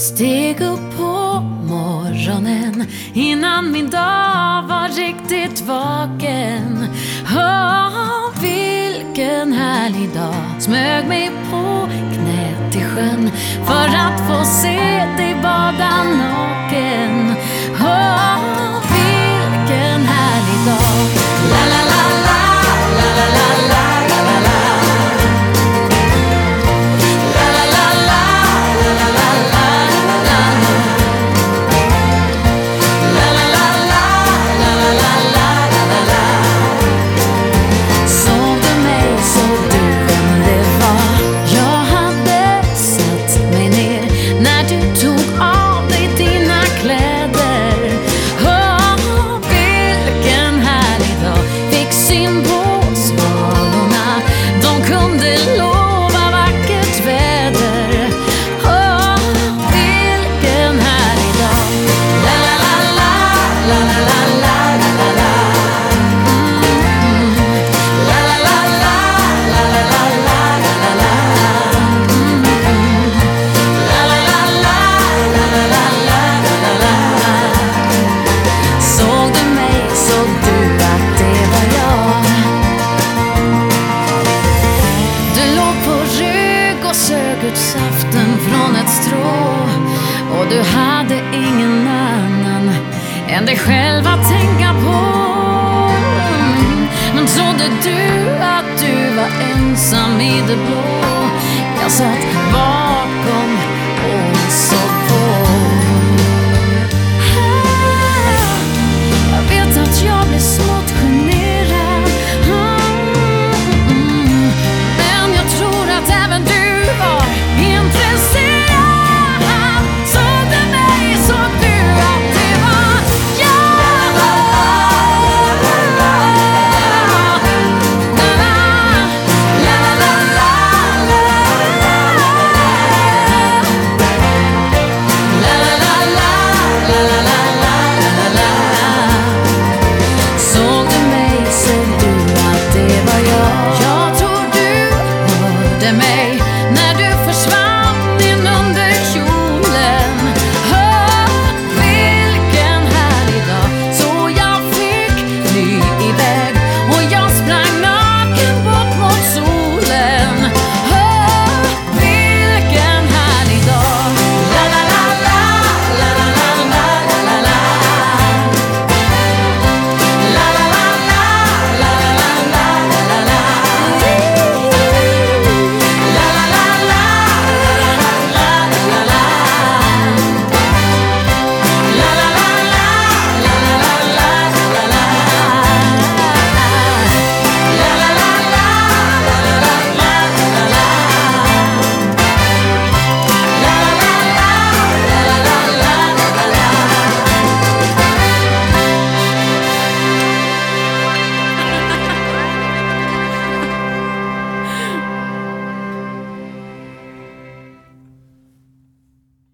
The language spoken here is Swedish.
Steg upp på morgonen innan min dag var riktigt vaken. Oh, vilken härlig dag. Smög mig på knä till sjön för att få se dig bada jordgubbssaften från ett strå och du hade ingen annan än dig själv att tänka på. Men trodde du att du var ensam i det blå? Jag satt var